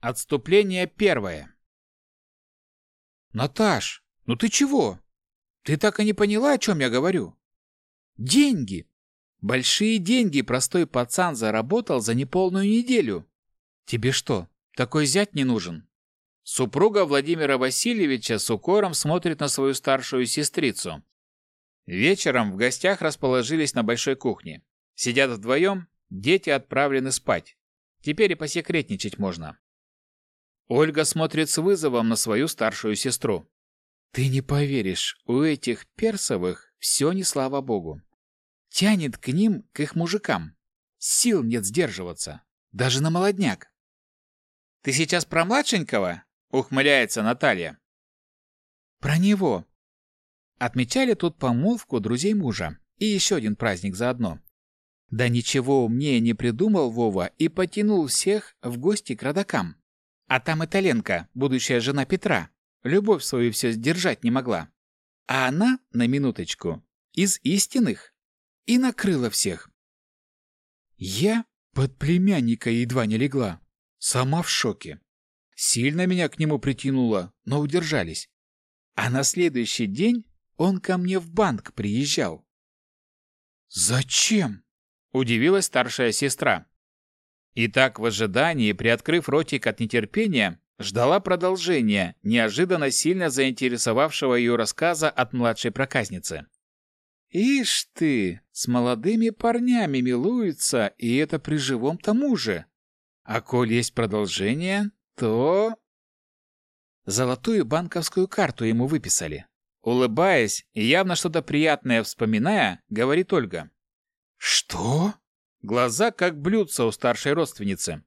Отступление первое. Наташ, ну ты чего? Ты так и не поняла, о чем я говорю? Деньги. Большие деньги простой пацан заработал за неполную неделю. Тебе что, такой зять не нужен? Супруга Владимира Васильевича с укором смотрит на свою старшую сестрицу. Вечером в гостях расположились на большой кухне. Сидят вдвоем, дети отправлены спать. Теперь и посекретничать можно. Ольга смотрит с вызовом на свою старшую сестру. Ты не поверишь, у этих персовых все не слава богу. Тянет к ним, к их мужикам. Сил нет сдерживаться. Даже на молодняк. Ты сейчас про младшенького? Ухмыляется Наталья. Про него. Отмечали тут помолвку друзей мужа и еще один праздник заодно. Да ничего умнее не придумал Вова и потянул всех в гости к родакам. А там Италенко, будущая жена Петра, любовь свою все сдержать не могла. А она, на минуточку, из истинных. И накрыла всех. Я под племянника едва не легла. Сама в шоке. Сильно меня к нему притянуло, но удержались. А на следующий день он ко мне в банк приезжал. «Зачем?» — удивилась старшая сестра. И так в ожидании, приоткрыв ротик от нетерпения, ждала продолжения, неожиданно сильно заинтересовавшего ее рассказа от младшей проказницы. «Ишь ты, с молодыми парнями милуется, и это при живом тому же. А коль есть продолжение, то...» Золотую банковскую карту ему выписали. Улыбаясь и явно что-то приятное вспоминая, говорит Ольга. «Что?» Глаза как блюдца у старшей родственницы.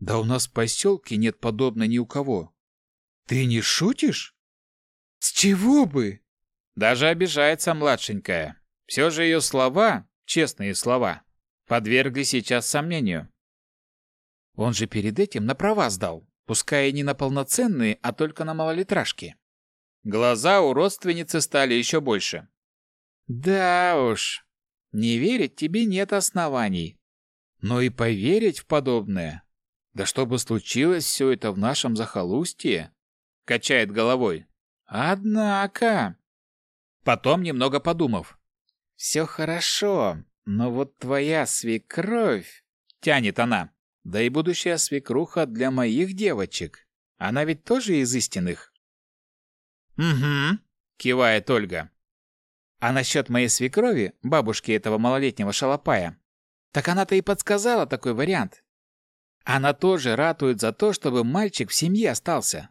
Да у нас в поселке нет подобной ни у кого. Ты не шутишь? С чего бы? Даже обижается младшенькая. Все же ее слова, честные слова, подвергли сейчас сомнению. Он же перед этим на права сдал, пускай и не на полноценные, а только на малолитражки. Глаза у родственницы стали еще больше. Да уж, не верить тебе нет оснований. Но и поверить в подобное. Да чтобы случилось все это в нашем захолустье, качает головой. Однако, потом немного подумав. Все хорошо, но вот твоя свекровь, тянет она. Да и будущая свекруха для моих девочек. Она ведь тоже из истинных. Угу, кивает Ольга. А насчет моей свекрови, бабушки этого малолетнего шалопая, так она-то и подсказала такой вариант. Она тоже ратует за то, чтобы мальчик в семье остался.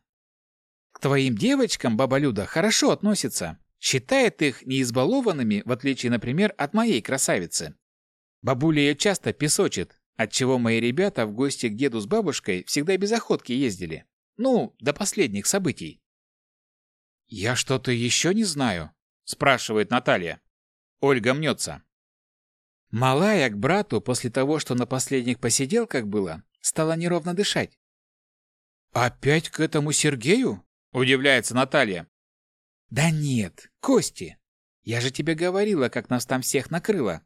К твоим девочкам баба Люда хорошо относится, считает их неизбалованными, в отличие, например, от моей красавицы. Бабуля ее часто песочит, отчего мои ребята в гости к деду с бабушкой всегда без охотки ездили. Ну, до последних событий. Я что-то еще не знаю, спрашивает Наталья. Ольга мнется. Малая к брату после того, что на последних посиделках было, стала неровно дышать. «Опять к этому Сергею?» – удивляется Наталья. «Да нет, Кости. Я же тебе говорила, как нас там всех накрыло.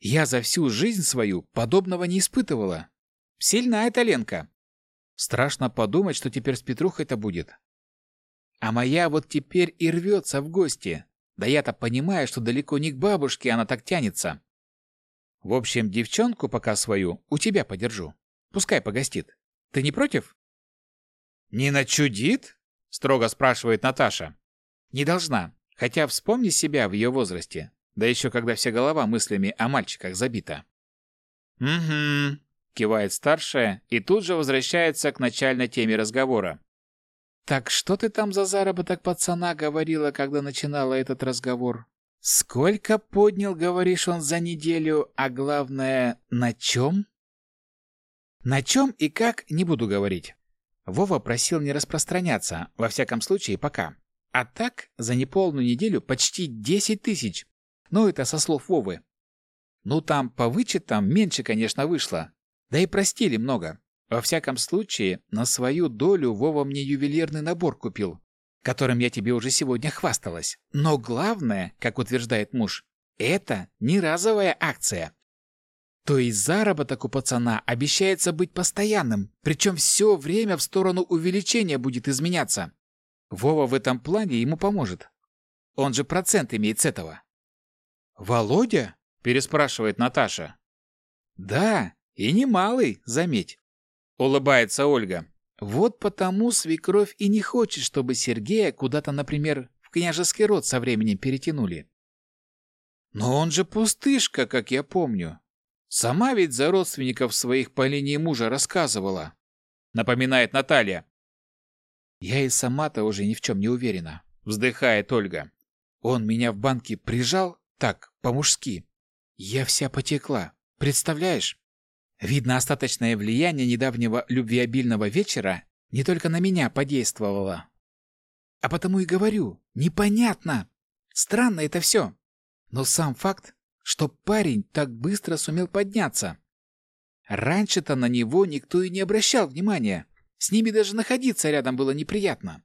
Я за всю жизнь свою подобного не испытывала. Сильная эта Ленка. Страшно подумать, что теперь с Петрухой-то будет. А моя вот теперь и рвется в гости. Да я-то понимаю, что далеко не к бабушке она так тянется. В общем, девчонку пока свою у тебя подержу. Пускай погостит. Ты не против? Не начудит? Строго спрашивает Наташа. Не должна. Хотя вспомни себя в ее возрасте. Да еще когда вся голова мыслями о мальчиках забита. Угу. Кивает старшая и тут же возвращается к начальной теме разговора. Так что ты там за заработок пацана говорила, когда начинала этот разговор? Сколько поднял, говоришь, он за неделю, а главное, на чем? На чем и как, не буду говорить. Вова просил не распространяться, во всяком случае, пока. А так, за неполную неделю почти 10 тысяч. Ну, это со слов Вовы. Ну, там по вычетам меньше, конечно, вышло. Да и простили много. Во всяком случае, на свою долю Вова мне ювелирный набор купил, которым я тебе уже сегодня хвасталась. Но главное, как утверждает муж, это не разовая акция. То есть заработок у пацана обещается быть постоянным, причем все время в сторону увеличения будет изменяться. Вова в этом плане ему поможет. Он же процент имеет с этого. «Володя?» – переспрашивает Наташа. «Да, и немалый, заметь», – улыбается Ольга. «Вот потому свекровь и не хочет, чтобы Сергея куда-то, например, в княжеский род со временем перетянули. Но он же пустышка, как я помню. Сама ведь за родственников своих по линии мужа рассказывала, напоминает Наталья. Я и сама-то уже ни в чем не уверена, вздыхает Ольга. Он меня в банке прижал так, по-мужски. Я вся потекла. Представляешь? Видно, остаточное влияние недавнего любвеобильного вечера не только на меня подействовало. А потому и говорю, непонятно. Странно это все. Но сам факт, что парень так быстро сумел подняться. Раньше-то на него никто и не обращал внимания. С ними даже находиться рядом было неприятно.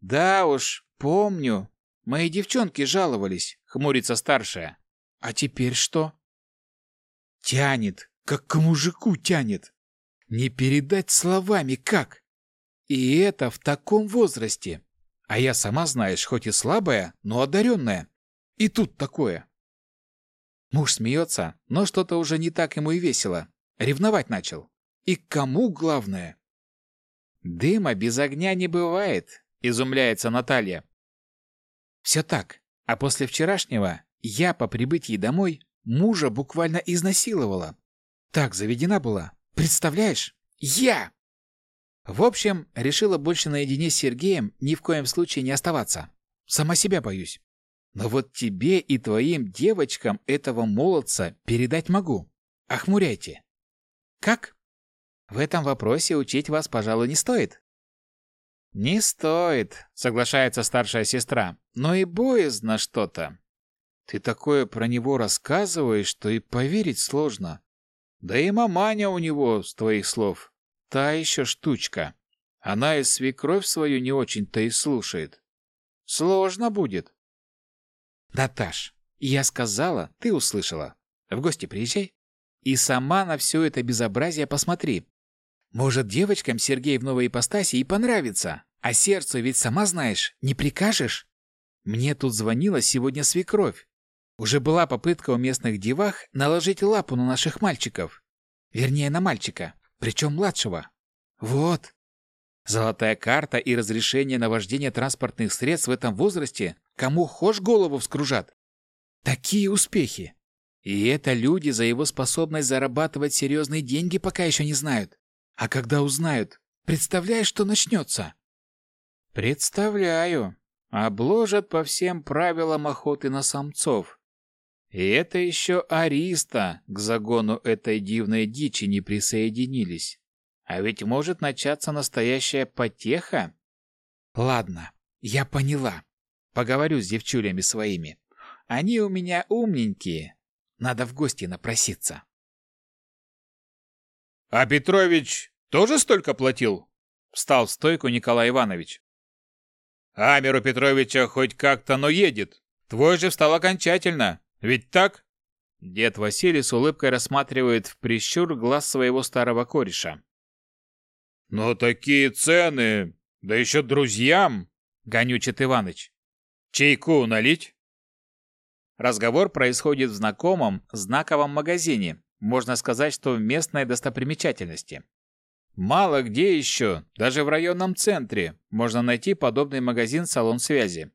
«Да уж, помню. Мои девчонки жаловались», — хмурится старшая. «А теперь что?» «Тянет, как к мужику тянет. Не передать словами как. И это в таком возрасте. А я сама, знаешь, хоть и слабая, но одаренная. И тут такое. Муж смеется, но что-то уже не так ему и весело. Ревновать начал. И кому главное? Дыма без огня не бывает, изумляется Наталья. Все так. А после вчерашнего я по прибытии домой мужа буквально изнасиловала. Так заведена была. Представляешь? Я! В общем, решила больше наедине с Сергеем ни в коем случае не оставаться. Сама себя боюсь. Но вот тебе и твоим девочкам этого молодца передать могу. Охмуряйте. Как? В этом вопросе учить вас, пожалуй, не стоит. Не стоит, соглашается старшая сестра. Но и боязно что-то. Ты такое про него рассказываешь, что и поверить сложно. Да и маманя у него, с твоих слов, та еще штучка. Она и свекровь свою не очень-то и слушает. Сложно будет. «Наташ, я сказала, ты услышала. В гости приезжай. И сама на все это безобразие посмотри. Может, девочкам Сергей в новой ипостаси и понравится, а сердцу ведь сама знаешь, не прикажешь? Мне тут звонила сегодня свекровь. Уже была попытка у местных девах наложить лапу на наших мальчиков. Вернее, на мальчика, причем младшего. Вот. Золотая карта и разрешение на вождение транспортных средств в этом возрасте Кому хошь голову вскружат. Такие успехи. И это люди за его способность зарабатывать серьезные деньги пока еще не знают. А когда узнают, представляешь, что начнется? Представляю. Обложат по всем правилам охоты на самцов. И это еще ариста к загону этой дивной дичи не присоединились. А ведь может начаться настоящая потеха. Ладно, я поняла. Поговорю с девчулями своими. Они у меня умненькие. Надо в гости напроситься. А Петрович тоже столько платил? Встал в стойку Николай Иванович. Амеру Петровича хоть как-то, но едет. Твой же встал окончательно. Ведь так? Дед Василий с улыбкой рассматривает в прищур глаз своего старого кореша. «Но такие цены! Да еще друзьям!» — гонючит Иваныч. Чайку налить? Разговор происходит в знакомом, знаковом магазине, можно сказать, что в местной достопримечательности. Мало где еще, даже в районном центре, можно найти подобный магазин-салон связи.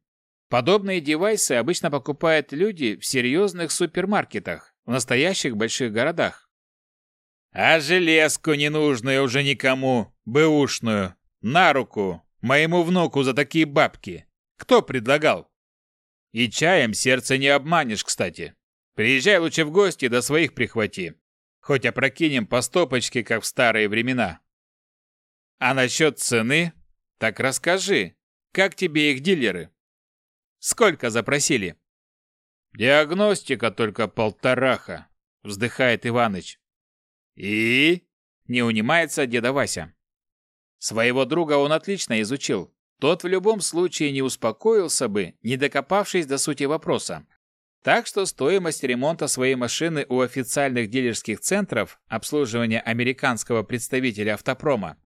Подобные девайсы обычно покупают люди в серьезных супермаркетах, в настоящих больших городах. А железку ненужную уже никому, бэушную, на руку, моему внуку за такие бабки. Кто предлагал? И чаем сердце не обманешь, кстати. Приезжай лучше в гости, до своих прихвати. Хоть опрокинем по стопочке, как в старые времена. А насчет цены? Так расскажи, как тебе их дилеры? Сколько запросили? Диагностика только полтораха, вздыхает Иваныч. И? Не унимается деда Вася. Своего друга он отлично изучил, тот в любом случае не успокоился бы, не докопавшись до сути вопроса. Так что стоимость ремонта своей машины у официальных дилерских центров обслуживания американского представителя автопрома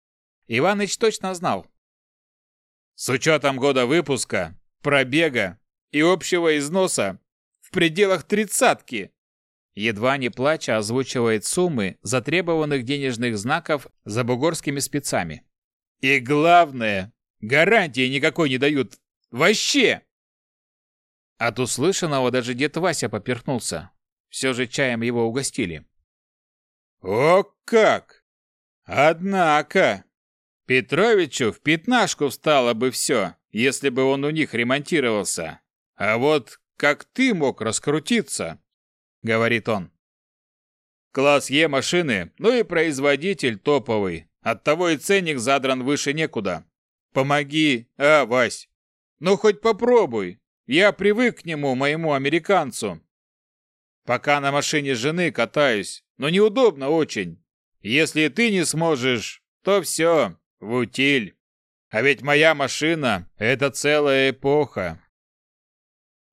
Иваныч точно знал. С учетом года выпуска, пробега и общего износа в пределах тридцатки. Едва не плача озвучивает суммы затребованных денежных знаков за бугорскими спецами. И главное, гарантии никакой не дают. Вообще! От услышанного даже дед Вася поперхнулся. Все же чаем его угостили. О как! Однако, Петровичу в пятнашку встало бы все, если бы он у них ремонтировался. А вот как ты мог раскрутиться? Говорит он. Класс Е машины, ну и производитель топовый. Оттого и ценник задран выше некуда. Помоги, а, Вась. Ну хоть попробуй. Я привык к нему, моему американцу. Пока на машине жены катаюсь, но неудобно очень. Если ты не сможешь, то все, в утиль. А ведь моя машина — это целая эпоха.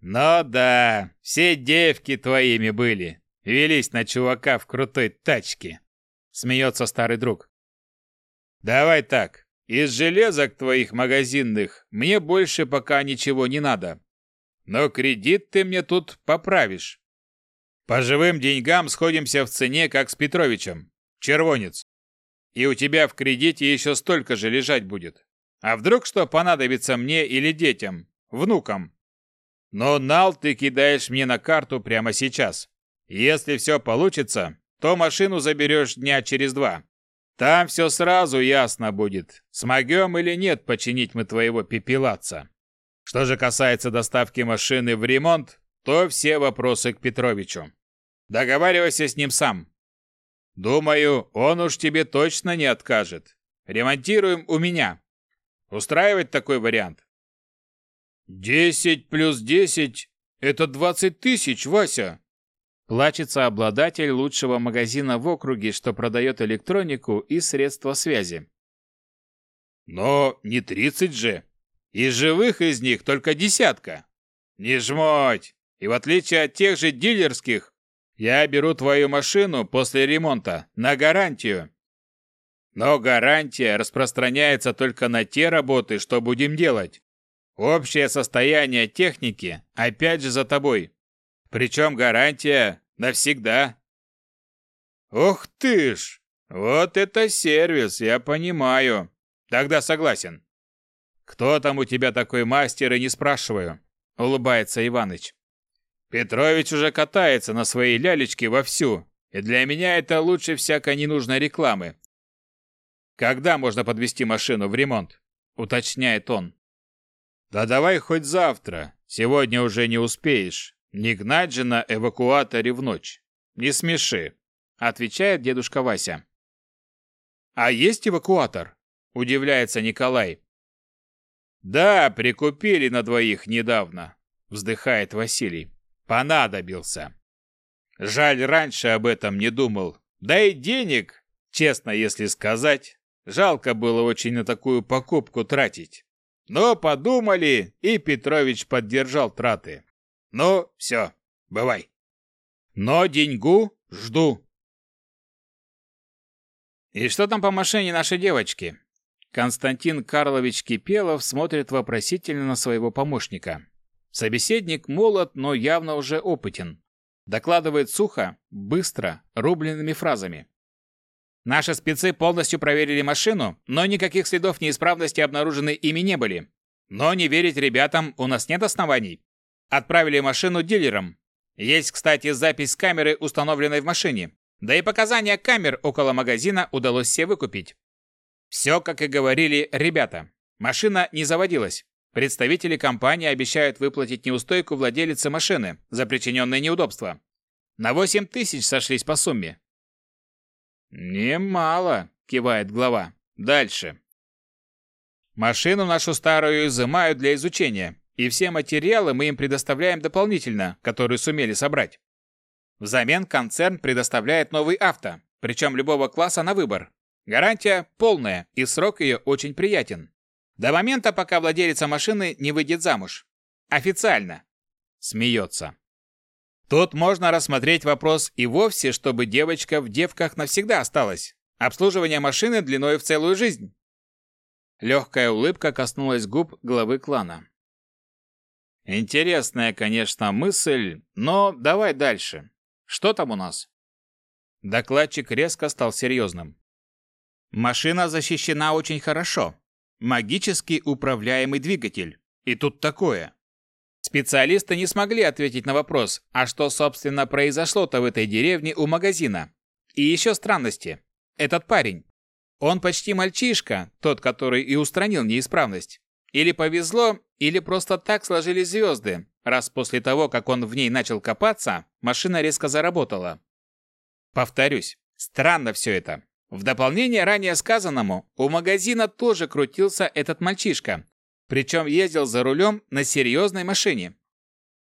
Ну да, все девки твоими были. Велись на чувака в крутой тачке. Смеется старый друг. Давай так, из железок твоих магазинных мне больше пока ничего не надо. Но кредит ты мне тут поправишь. По живым деньгам сходимся в цене, как с Петровичем. Червонец. И у тебя в кредите еще столько же лежать будет. А вдруг что понадобится мне или детям, внукам? Но нал ты кидаешь мне на карту прямо сейчас. Если все получится, то машину заберешь дня через два. Там все сразу ясно будет, смогем или нет починить мы твоего пепелаца. Что же касается доставки машины в ремонт, то все вопросы к Петровичу. Договаривайся с ним сам. Думаю, он уж тебе точно не откажет. Ремонтируем у меня. Устраивает такой вариант? Десять плюс десять – это двадцать тысяч, Вася. Плачется обладатель лучшего магазина в округе, что продает электронику и средства связи. Но не тридцать же. Из живых из них только десятка. Не жмоть. И в отличие от тех же дилерских, я беру твою машину после ремонта на гарантию. Но гарантия распространяется только на те работы, что будем делать. Общее состояние техники опять же за тобой. Причем гарантия навсегда. Ух ты ж! Вот это сервис, я понимаю. Тогда согласен. Кто там у тебя такой мастер и не спрашиваю? Улыбается Иваныч. Петрович уже катается на своей лялечке вовсю, и для меня это лучше всякой ненужной рекламы. Когда можно подвести машину в ремонт? Уточняет он. Да давай хоть завтра. Сегодня уже не успеешь. Не гнать же на эвакуаторе в ночь. Не смеши, отвечает дедушка Вася. А есть эвакуатор? Удивляется Николай. Да, прикупили на двоих недавно, вздыхает Василий. Понадобился. Жаль, раньше об этом не думал. Да и денег, честно если сказать, жалко было очень на такую покупку тратить. Но подумали, и Петрович поддержал траты. Ну, все, бывай. Но деньгу жду. И что там по машине нашей девочки? Константин Карлович Кипелов смотрит вопросительно на своего помощника. Собеседник молод, но явно уже опытен. Докладывает сухо, быстро, рубленными фразами. Наши спецы полностью проверили машину, но никаких следов неисправности обнаружены ими не были. Но не верить ребятам у нас нет оснований. Отправили машину дилерам. Есть, кстати, запись камеры, установленной в машине. Да и показания камер около магазина удалось все выкупить. Все, как и говорили ребята. Машина не заводилась. Представители компании обещают выплатить неустойку владелице машины за причиненные неудобства. На 8 тысяч сошлись по сумме. «Немало», — кивает глава. «Дальше». Машину нашу старую изымают для изучения, и все материалы мы им предоставляем дополнительно, которые сумели собрать. Взамен концерн предоставляет новый авто, причем любого класса на выбор. Гарантия полная, и срок ее очень приятен. До момента, пока владелица машины не выйдет замуж. Официально. Смеется. Тут можно рассмотреть вопрос и вовсе, чтобы девочка в девках навсегда осталась. Обслуживание машины длиной в целую жизнь. Легкая улыбка коснулась губ главы клана. Интересная, конечно, мысль, но давай дальше. Что там у нас? Докладчик резко стал серьезным. Машина защищена очень хорошо. Магически управляемый двигатель. И тут такое. Специалисты не смогли ответить на вопрос, а что, собственно, произошло-то в этой деревне у магазина. И еще странности. Этот парень. Он почти мальчишка, тот, который и устранил неисправность. Или повезло, или просто так сложились звезды, раз после того, как он в ней начал копаться, машина резко заработала. Повторюсь, странно все это. В дополнение ранее сказанному, у магазина тоже крутился этот мальчишка, причем ездил за рулем на серьезной машине.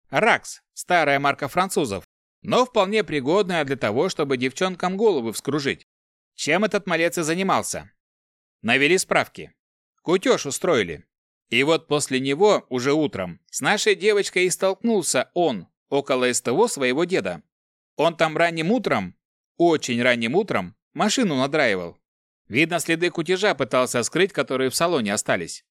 «Ракс» – старая марка французов, но вполне пригодная для того, чтобы девчонкам головы вскружить. Чем этот малец и занимался? Навели справки. Кутеж устроили. И вот после него, уже утром, с нашей девочкой и столкнулся он, около СТО своего деда. Он там ранним утром, очень ранним утром, машину надраивал. Видно, следы кутежа пытался скрыть, которые в салоне остались.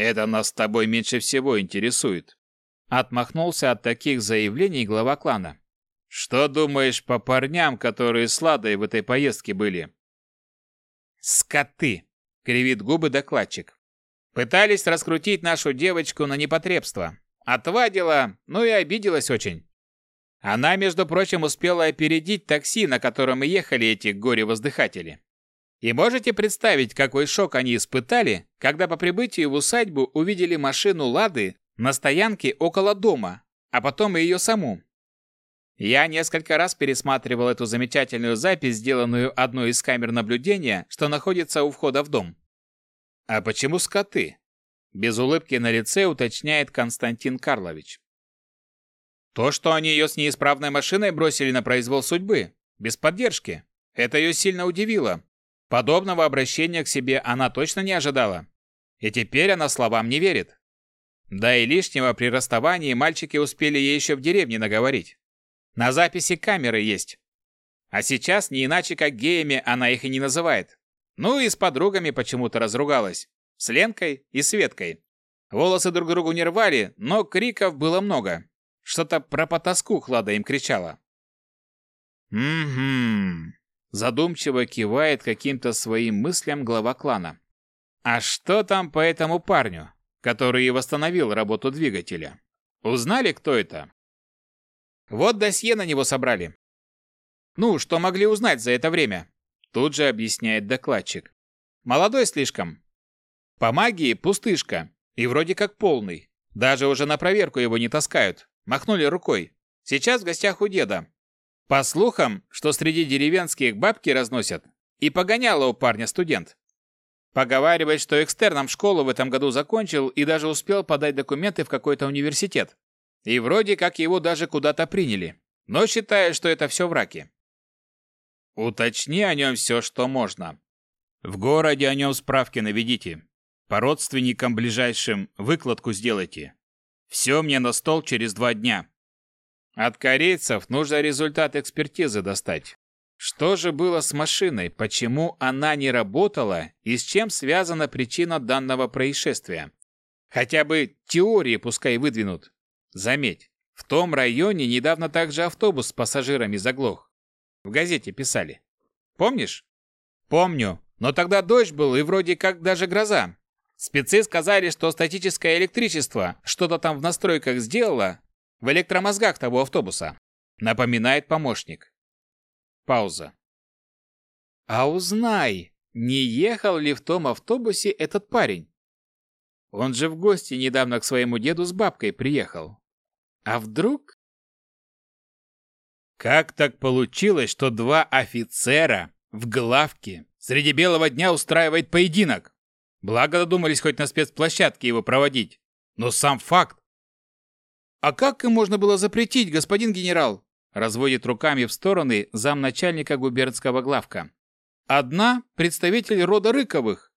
«Это нас с тобой меньше всего интересует», — отмахнулся от таких заявлений глава клана. «Что думаешь по парням, которые с Ладой в этой поездке были?» «Скоты!» — кривит губы докладчик. Пытались раскрутить нашу девочку на непотребство. Отвадила, ну и обиделась очень. Она, между прочим, успела опередить такси, на котором и ехали эти горе-воздыхатели. И можете представить, какой шок они испытали, когда по прибытию в усадьбу увидели машину Лады на стоянке около дома, а потом и ее саму. Я несколько раз пересматривал эту замечательную запись, сделанную одной из камер наблюдения, что находится у входа в дом. «А почему скоты?» Без улыбки на лице уточняет Константин Карлович. То, что они ее с неисправной машиной бросили на произвол судьбы, без поддержки, это ее сильно удивило. Подобного обращения к себе она точно не ожидала. И теперь она словам не верит. Да и лишнего при расставании мальчики успели ей еще в деревне наговорить. На записи камеры есть. А сейчас не иначе как геями она их и не называет. Ну и с подругами почему-то разругалась. С Ленкой и Светкой. Волосы друг другу не рвали, но криков было много. Что-то про потаску Хлада им кричала. «Угу», — задумчиво кивает каким-то своим мыслям глава клана. «А что там по этому парню, который восстановил работу двигателя? Узнали, кто это?» «Вот досье на него собрали. Ну, что могли узнать за это время? Тут же объясняет докладчик. Молодой слишком. По магии пустышка. И вроде как полный. Даже уже на проверку его не таскают. Махнули рукой. Сейчас в гостях у деда. По слухам, что среди деревенских бабки разносят. И погоняло у парня студент. Поговаривает, что экстерном школу в этом году закончил и даже успел подать документы в какой-то университет. И вроде как его даже куда-то приняли. Но считает, что это все враки. Уточни о нем все, что можно. В городе о нем справки наведите. По родственникам ближайшим выкладку сделайте. Все мне на стол через два дня. От корейцев нужно результат экспертизы достать. Что же было с машиной, почему она не работала и с чем связана причина данного происшествия? Хотя бы теории пускай выдвинут. Заметь, в том районе недавно также автобус с пассажирами заглох. В газете писали. Помнишь? Помню. Но тогда дождь был и вроде как даже гроза. Спецы сказали, что статическое электричество что-то там в настройках сделало в электромозгах того автобуса. Напоминает помощник. Пауза. А узнай, не ехал ли в том автобусе этот парень? Он же в гости недавно к своему деду с бабкой приехал. А вдруг как так получилось, что два офицера в главке среди белого дня устраивает поединок? Благо додумались хоть на спецплощадке его проводить. Но сам факт. А как им можно было запретить, господин генерал? Разводит руками в стороны замначальника губернского главка. Одна – представитель рода Рыковых.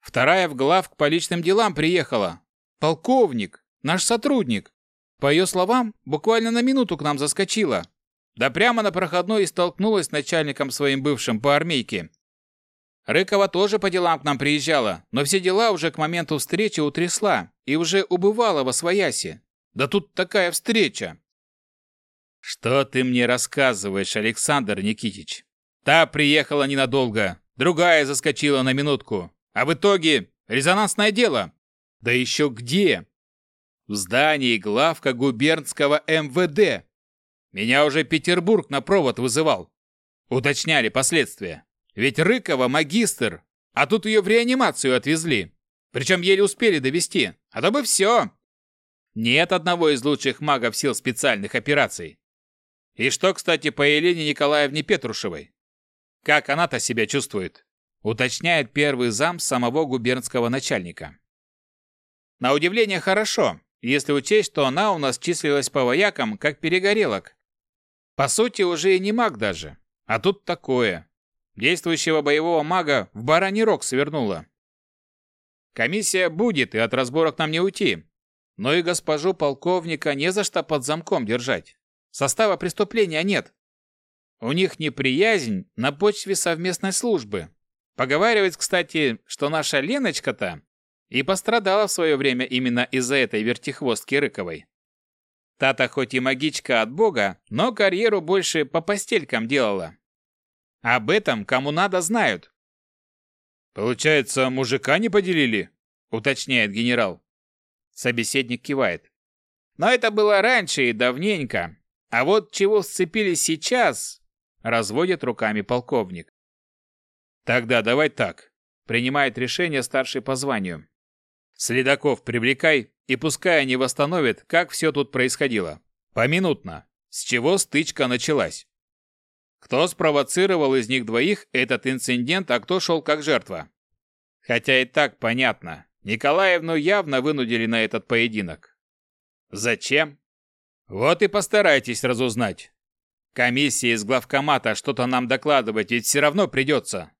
Вторая в главк по личным делам приехала. Полковник, наш сотрудник. По ее словам, буквально на минуту к нам заскочила. Да прямо на проходной и столкнулась с начальником своим бывшим по армейке. Рыкова тоже по делам к нам приезжала, но все дела уже к моменту встречи утрясла и уже убывала во свояси. Да тут такая встреча. Что ты мне рассказываешь, Александр Никитич? Та приехала ненадолго, другая заскочила на минутку, а в итоге резонансное дело. Да еще где? В здании главка губернского МВД. Меня уже Петербург на провод вызывал. Уточняли последствия. Ведь Рыкова магистр, а тут ее в реанимацию отвезли. Причем еле успели довести, а то бы все. Нет одного из лучших магов сил специальных операций. И что, кстати, по Елене Николаевне Петрушевой? Как она-то себя чувствует? Уточняет первый зам самого губернского начальника. На удивление хорошо, если учесть, что она у нас числилась по воякам, как перегорелок. По сути, уже и не маг даже. А тут такое. Действующего боевого мага в бараний рог свернула. Комиссия будет, и от разборок нам не уйти. Но и госпожу полковника не за что под замком держать. Состава преступления нет. У них неприязнь на почве совместной службы. Поговаривать, кстати, что наша Леночка-то и пострадала в свое время именно из-за этой вертихвостки Рыковой. Тата хоть и магичка от бога, но карьеру больше по постелькам делала. Об этом кому надо знают. Получается, мужика не поделили? уточняет генерал. Собеседник кивает. Но это было раньше и давненько. А вот чего сцепились сейчас, разводит руками полковник. Тогда давай так. Принимает решение старший по званию. Следаков привлекай и пускай они восстановят, как все тут происходило. Поминутно. С чего стычка началась. Кто спровоцировал из них двоих этот инцидент, а кто шел как жертва? Хотя и так понятно. Николаевну явно вынудили на этот поединок. Зачем? Вот и постарайтесь разузнать. Комиссия из главкомата что-то нам докладывать ведь все равно придется.